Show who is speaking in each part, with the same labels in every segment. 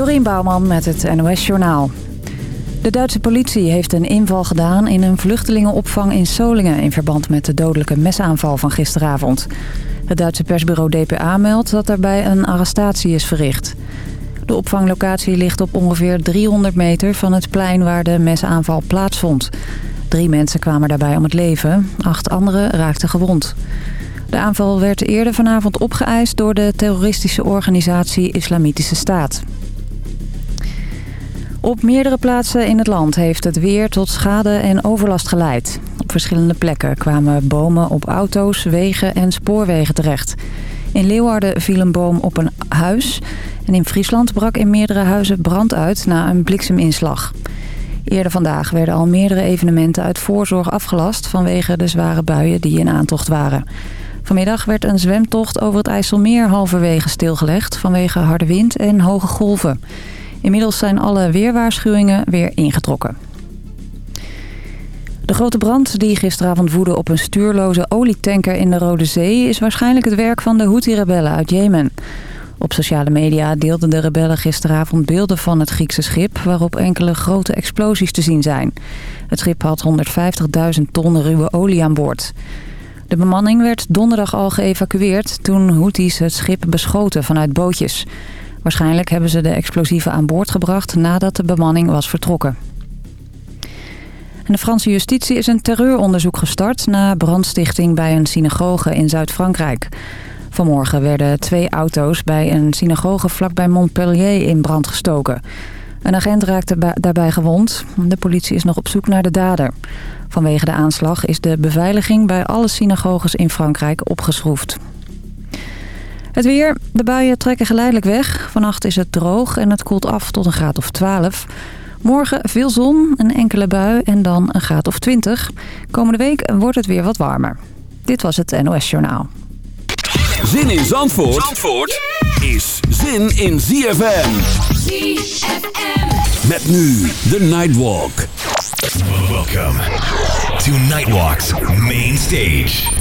Speaker 1: Dorien Bouwman met het NOS Journaal. De Duitse politie heeft een inval gedaan in een vluchtelingenopvang in Solingen... in verband met de dodelijke mesaanval van gisteravond. Het Duitse persbureau DPA meldt dat daarbij een arrestatie is verricht. De opvanglocatie ligt op ongeveer 300 meter van het plein waar de mesaanval plaatsvond. Drie mensen kwamen daarbij om het leven, acht anderen raakten gewond. De aanval werd eerder vanavond opgeëist door de terroristische organisatie Islamitische Staat. Op meerdere plaatsen in het land heeft het weer tot schade en overlast geleid. Op verschillende plekken kwamen bomen op auto's, wegen en spoorwegen terecht. In Leeuwarden viel een boom op een huis. En in Friesland brak in meerdere huizen brand uit na een blikseminslag. Eerder vandaag werden al meerdere evenementen uit voorzorg afgelast... vanwege de zware buien die in aantocht waren. Vanmiddag werd een zwemtocht over het IJsselmeer halverwege stilgelegd... vanwege harde wind en hoge golven. Inmiddels zijn alle weerwaarschuwingen weer ingetrokken. De grote brand die gisteravond woedde op een stuurloze olietanker in de Rode Zee... is waarschijnlijk het werk van de Houthi-rebellen uit Jemen. Op sociale media deelden de rebellen gisteravond beelden van het Griekse schip... waarop enkele grote explosies te zien zijn. Het schip had 150.000 ton ruwe olie aan boord. De bemanning werd donderdag al geëvacueerd toen Houthis het schip beschoten vanuit bootjes... Waarschijnlijk hebben ze de explosieven aan boord gebracht nadat de bemanning was vertrokken. En de Franse justitie is een terreuronderzoek gestart na brandstichting bij een synagoge in Zuid-Frankrijk. Vanmorgen werden twee auto's bij een synagoge vlakbij Montpellier in brand gestoken. Een agent raakte daarbij gewond. De politie is nog op zoek naar de dader. Vanwege de aanslag is de beveiliging bij alle synagoges in Frankrijk opgeschroefd. Het weer. De buien trekken geleidelijk weg. Vannacht is het droog en het koelt af tot een graad of 12. Morgen veel zon, een enkele bui en dan een graad of 20. Komende week wordt het weer wat warmer. Dit was het NOS Journaal.
Speaker 2: Zin in Zandvoort, Zandvoort is zin in ZFM.
Speaker 3: ZFM.
Speaker 2: Met nu de Nightwalk.
Speaker 4: Welcome to Nightwalk's main stage.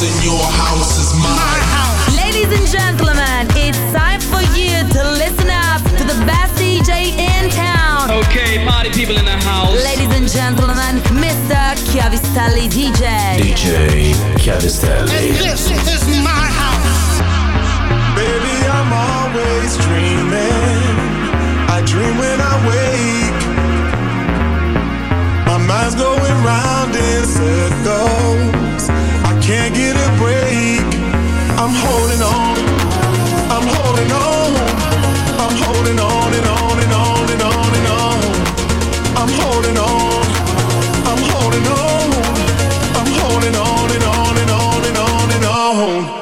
Speaker 5: house,
Speaker 6: and your house is
Speaker 5: My house.
Speaker 7: Ladies and gentlemen, it's time for you to listen up to the best DJ in town.
Speaker 8: Okay, party people in the house.
Speaker 7: Ladies and gentlemen, Mr. Chiavistelli DJ.
Speaker 4: DJ
Speaker 5: And this is my house.
Speaker 6: Baby, I'm always dreaming. I dream when I wake. My mind's going round in circles. Can't get a break. I'm holding on. I'm holding on. I'm holding on and on and on and on and on. I'm holding on. I'm holding on. I'm holding on and on and on and on and on.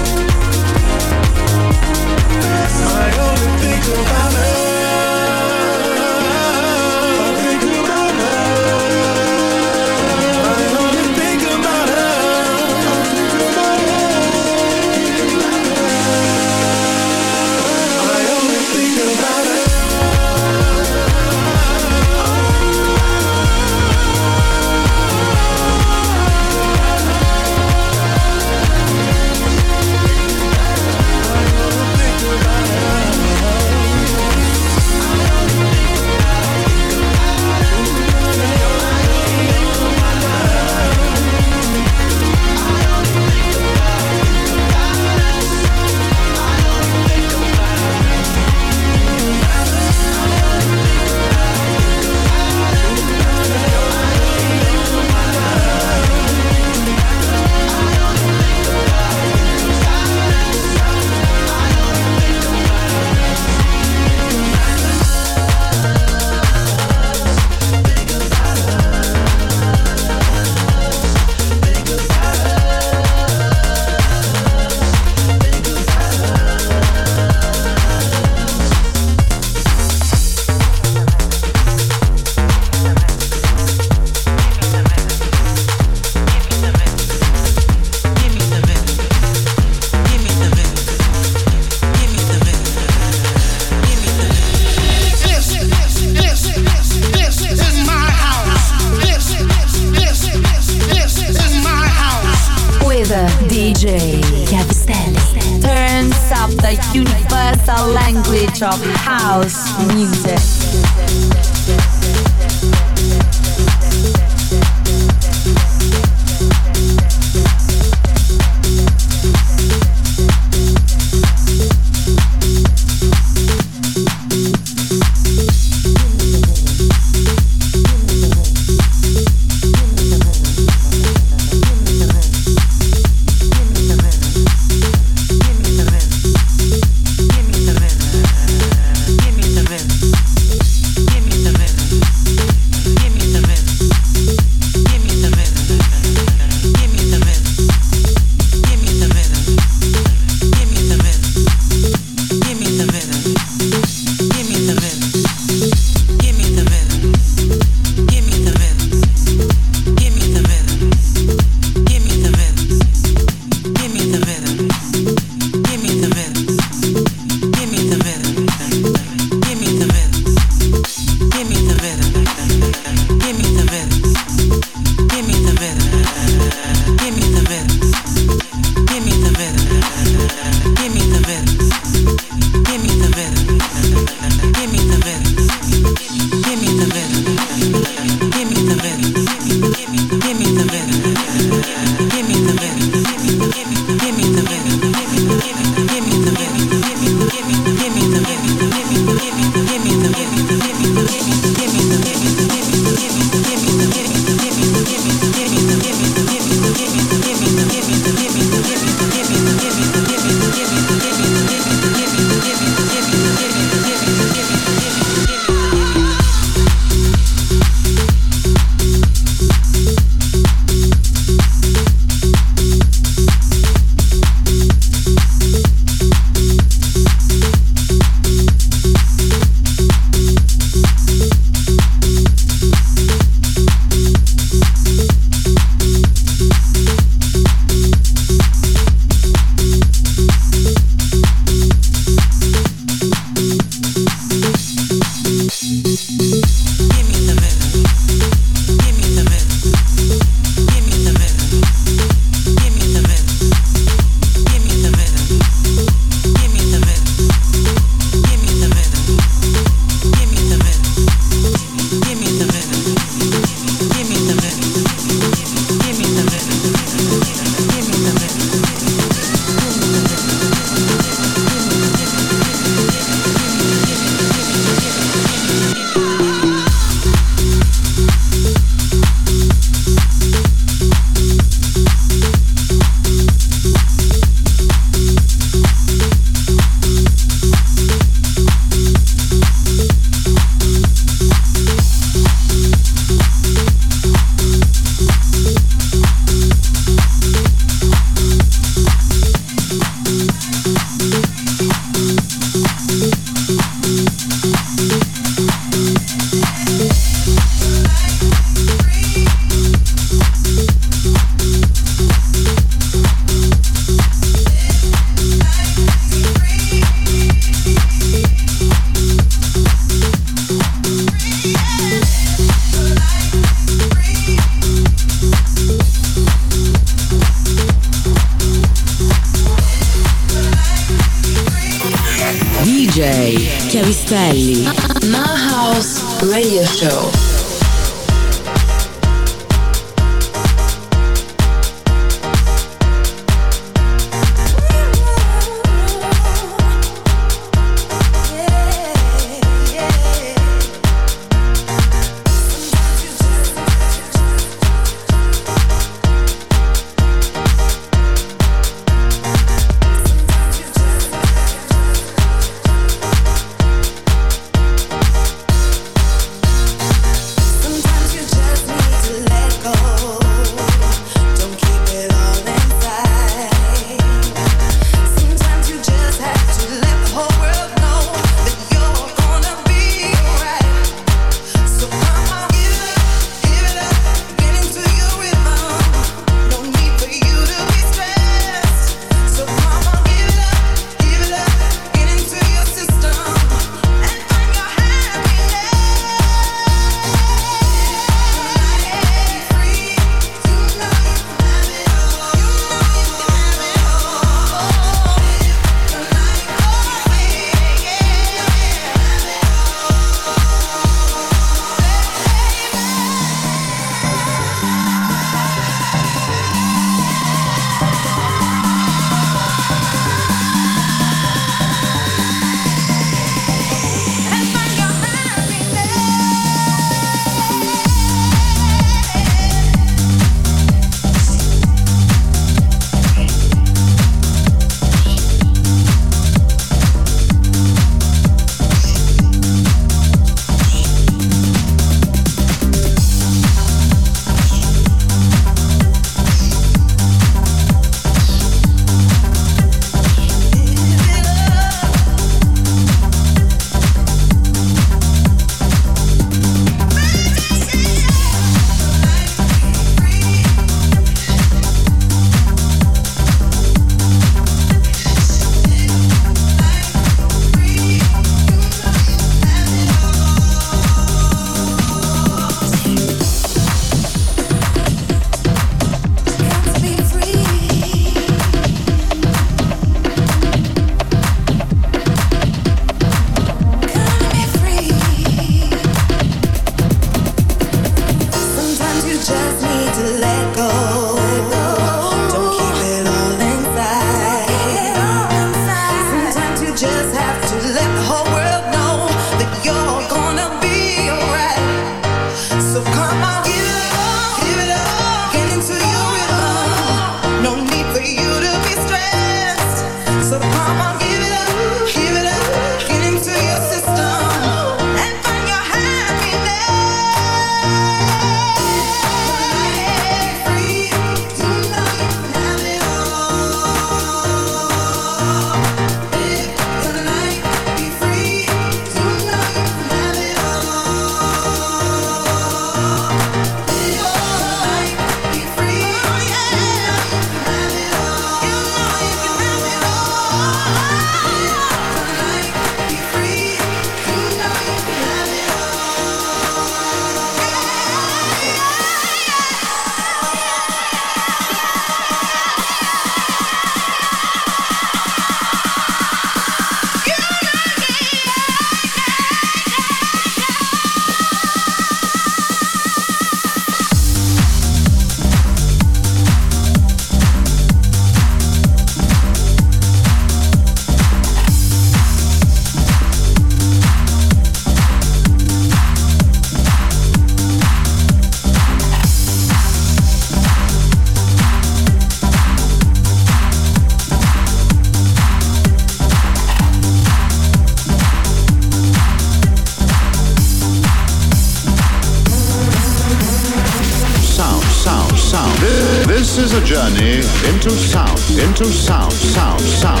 Speaker 9: Into sound, into sound, sound, sound.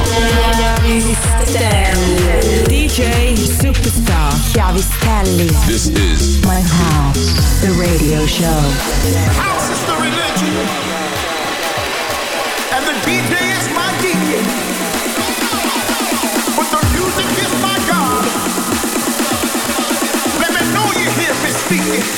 Speaker 10: DJ Superstar Chiavistelli.
Speaker 2: This is
Speaker 10: My House, the radio show.
Speaker 5: House is the religion, and the DJ is my DJ. But the music is my God. Let me know you hear me speaking.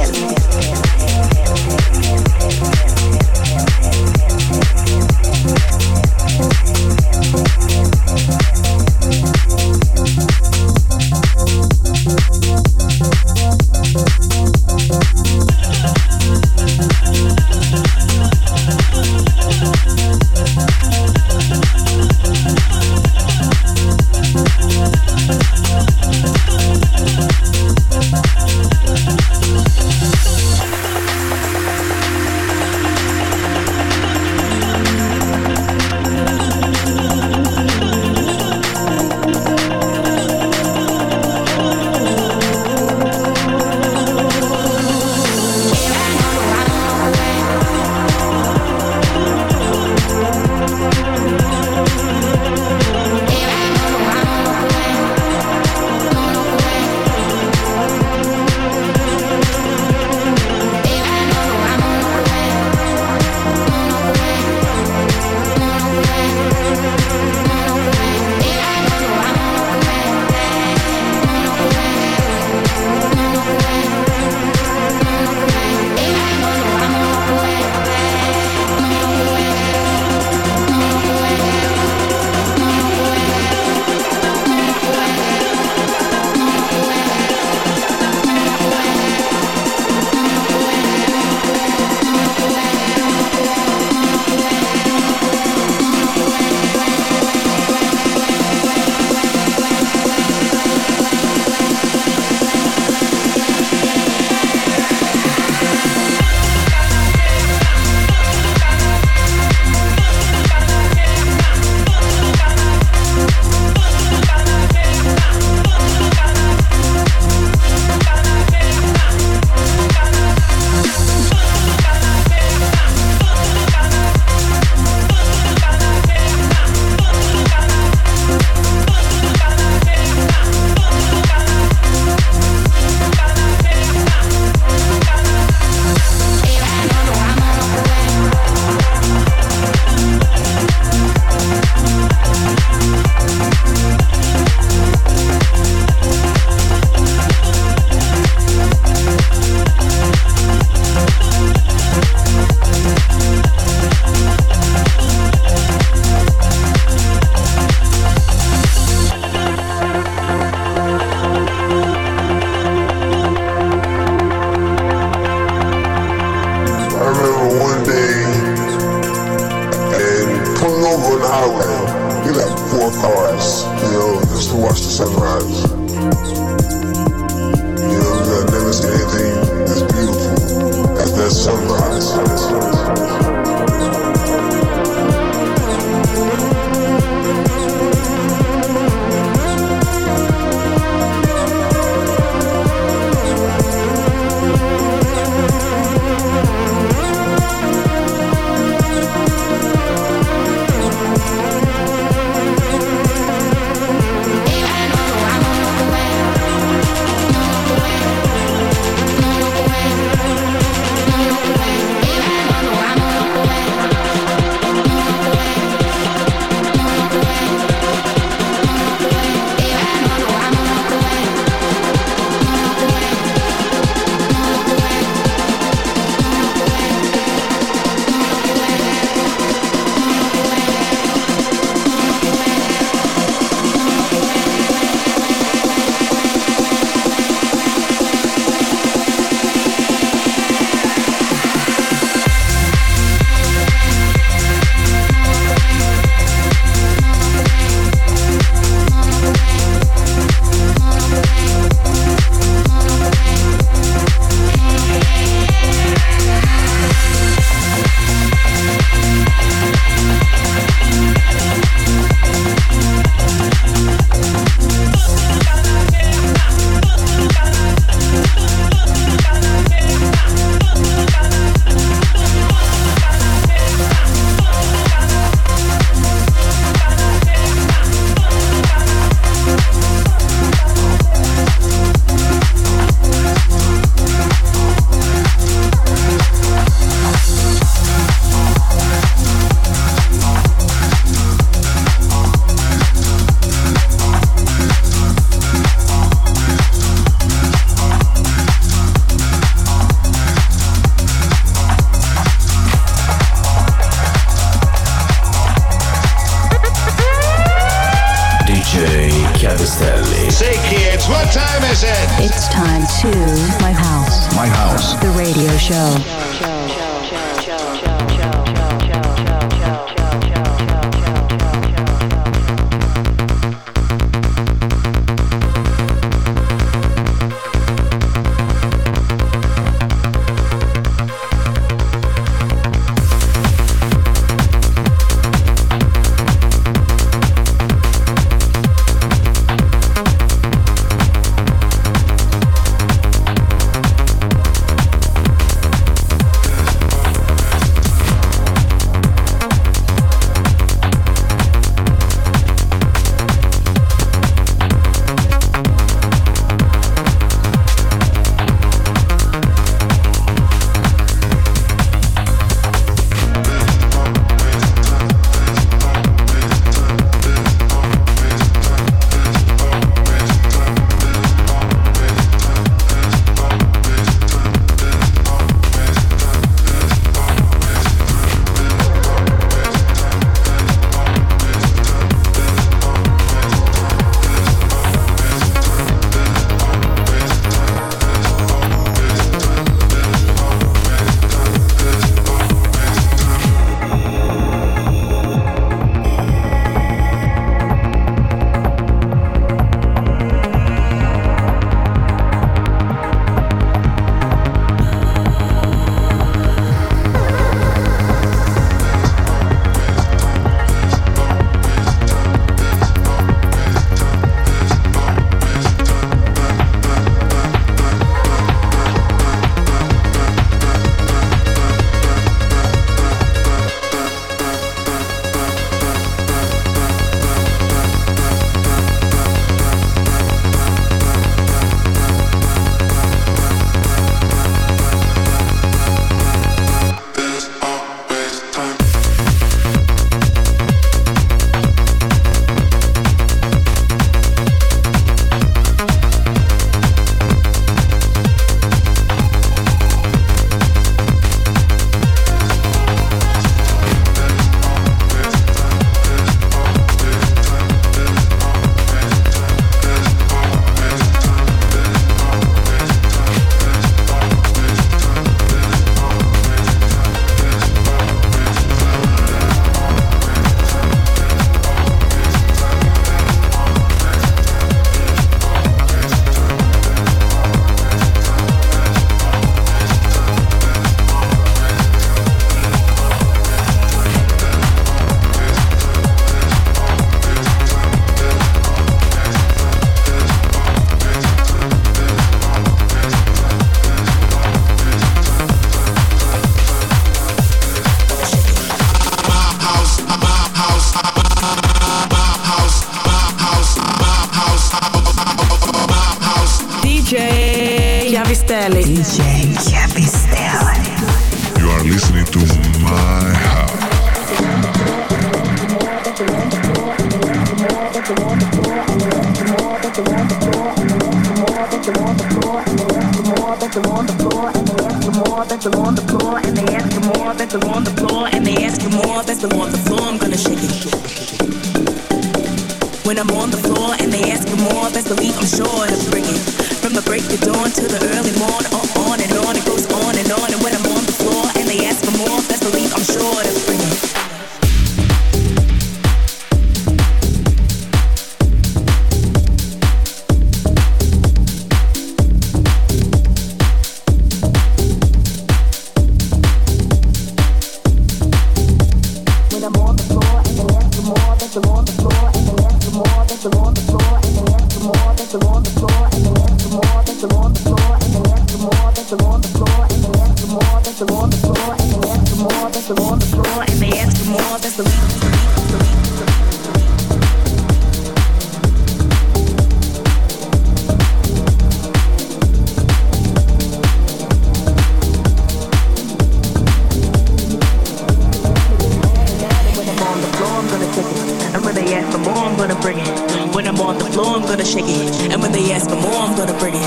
Speaker 11: Gonna bring it. When I'm on the floor, I'm gonna shake it. And when they ask for more, I'm gonna bring it.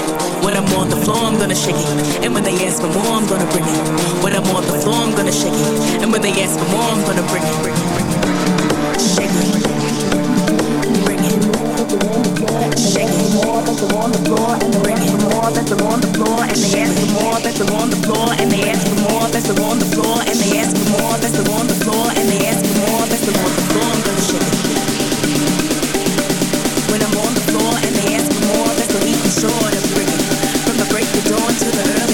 Speaker 11: When I'm on the floor, I'm gonna shake it. And when they ask for more, I'm gonna bring it. When I'm on the floor, I'm gonna shake it. And when they ask for more, I'm gonna bring it. Bring it, bring it. Shake it. Bring it. Shake it. Bring it. That's on the floor, and they ask for more. That's on the floor, and they ask for more. That's on the floor, and they ask for more. That's on the floor, and they ask for more. That's on the floor. I'm gonna shake it. Dawn to the early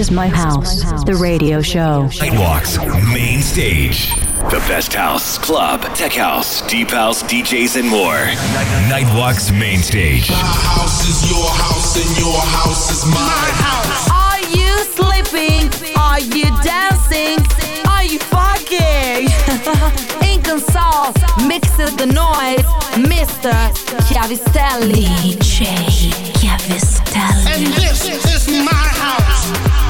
Speaker 1: Is my house, the radio show.
Speaker 12: Nightwalk's main stage.
Speaker 13: The best house, club, tech house, deep house, DJs, and more.
Speaker 12: Nightwalk's main stage.
Speaker 14: My house is your house, and your house is my house.
Speaker 7: Are you sleeping? Are you dancing? Are you fucking? Inconsol mixes the noise. Mr. Chiavistelli.
Speaker 15: DJ Chiavistelli.
Speaker 16: And this is my house.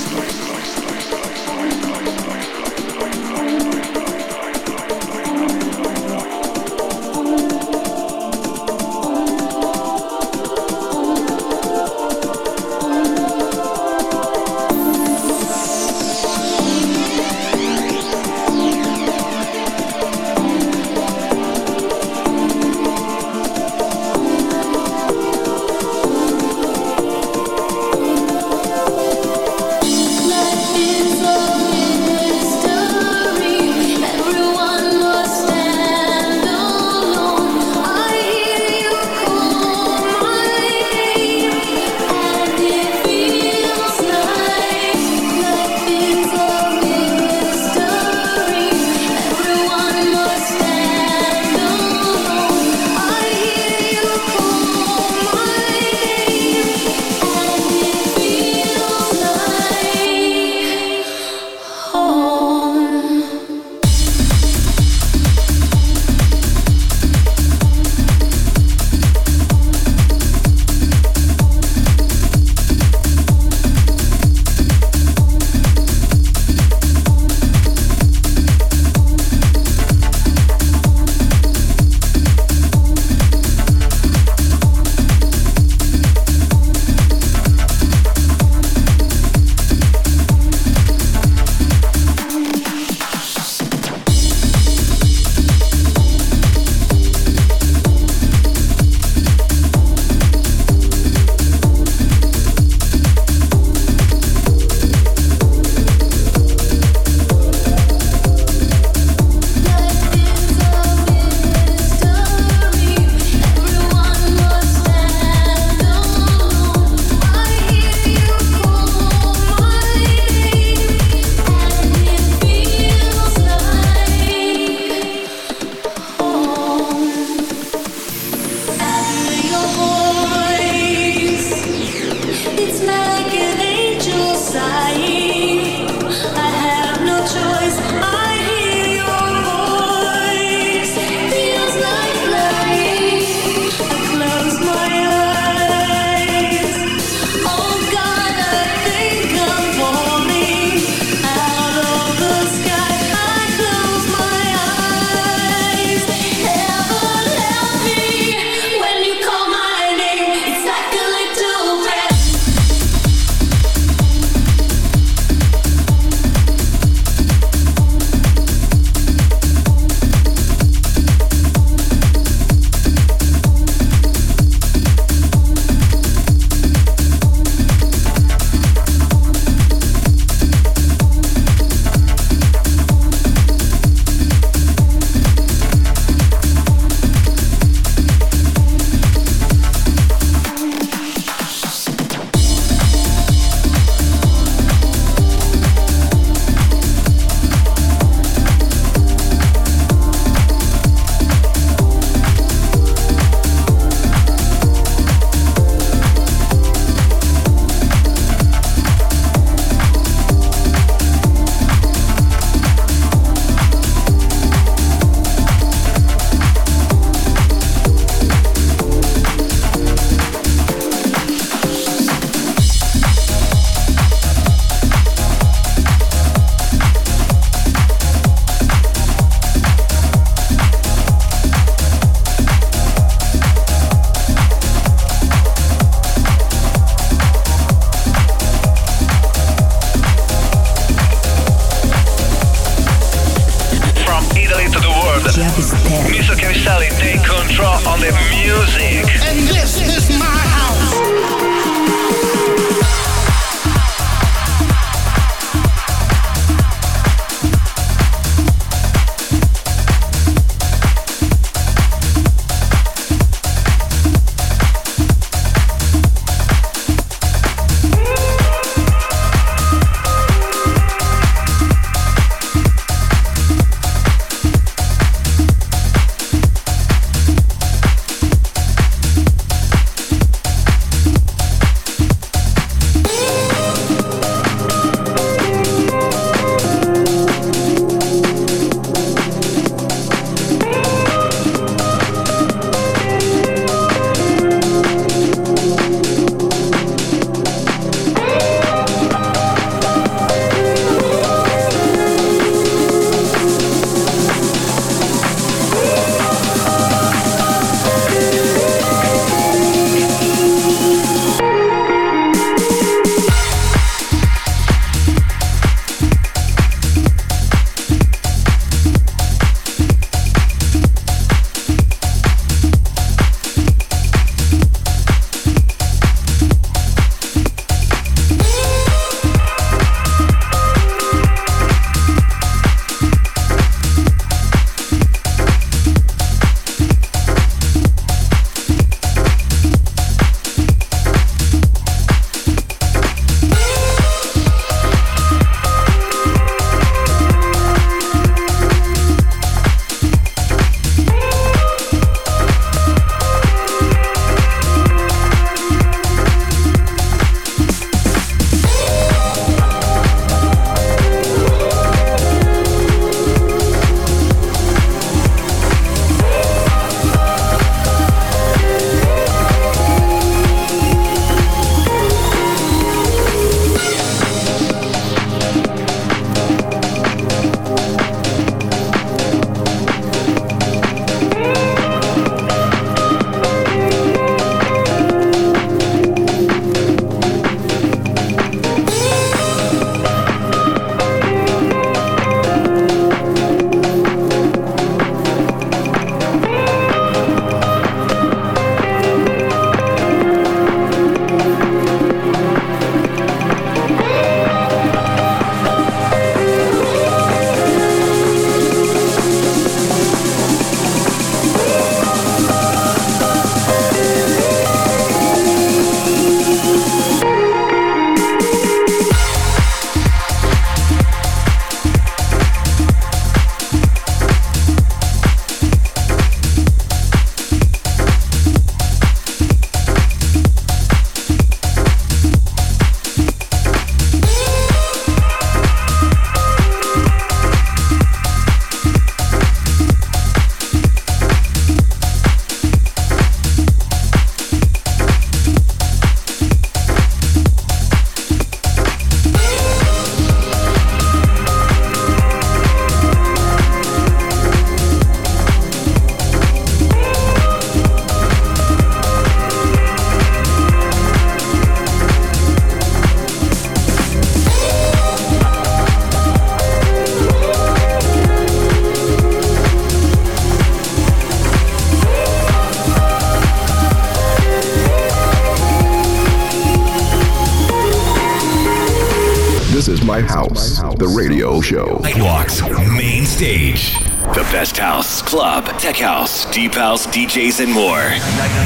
Speaker 13: club, tech house, deep house, DJs, and more.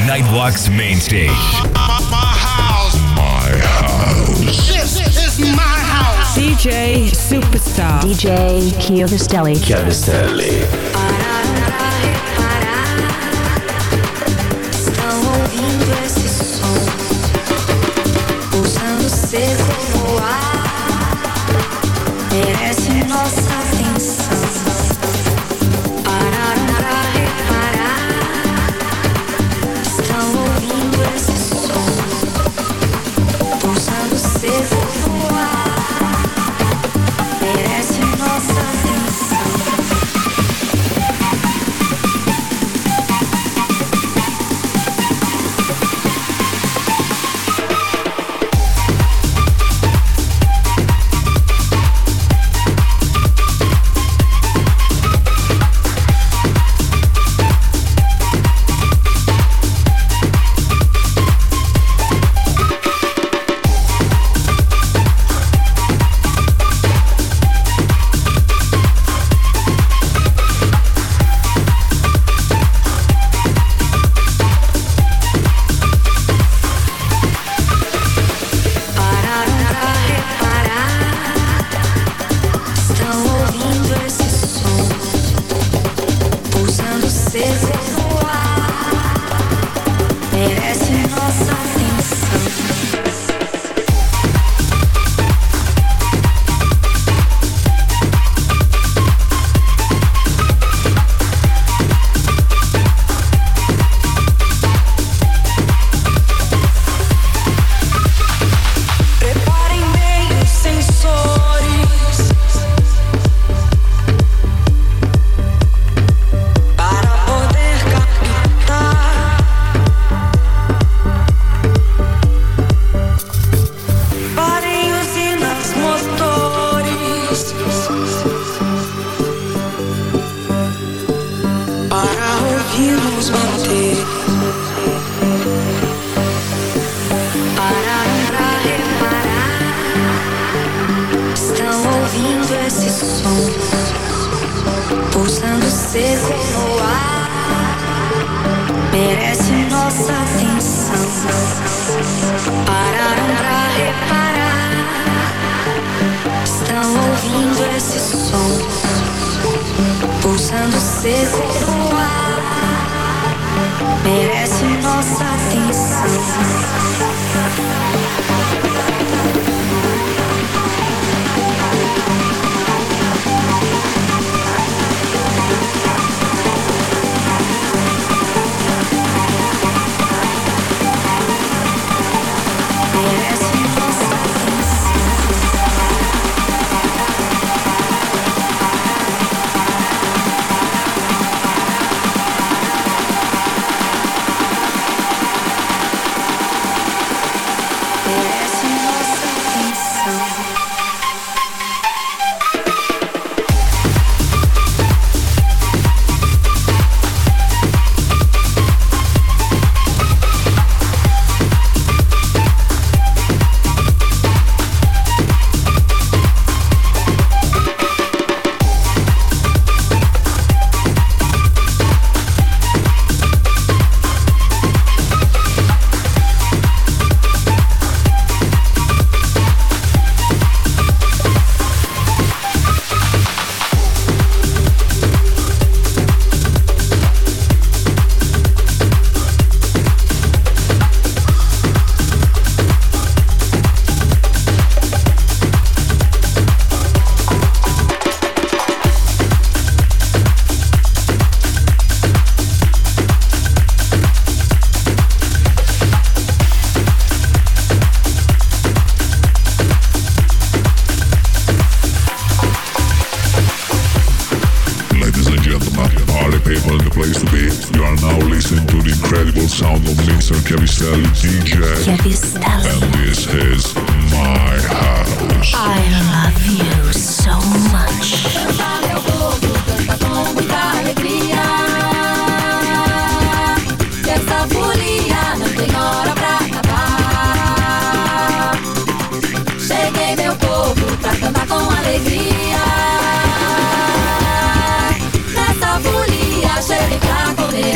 Speaker 17: Nightwalk's main stage.
Speaker 5: My, house.
Speaker 18: My house.
Speaker 16: This is my house.
Speaker 7: DJ Superstar. DJ Chiavistelli.
Speaker 2: Chiavistelli.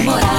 Speaker 2: enamorada.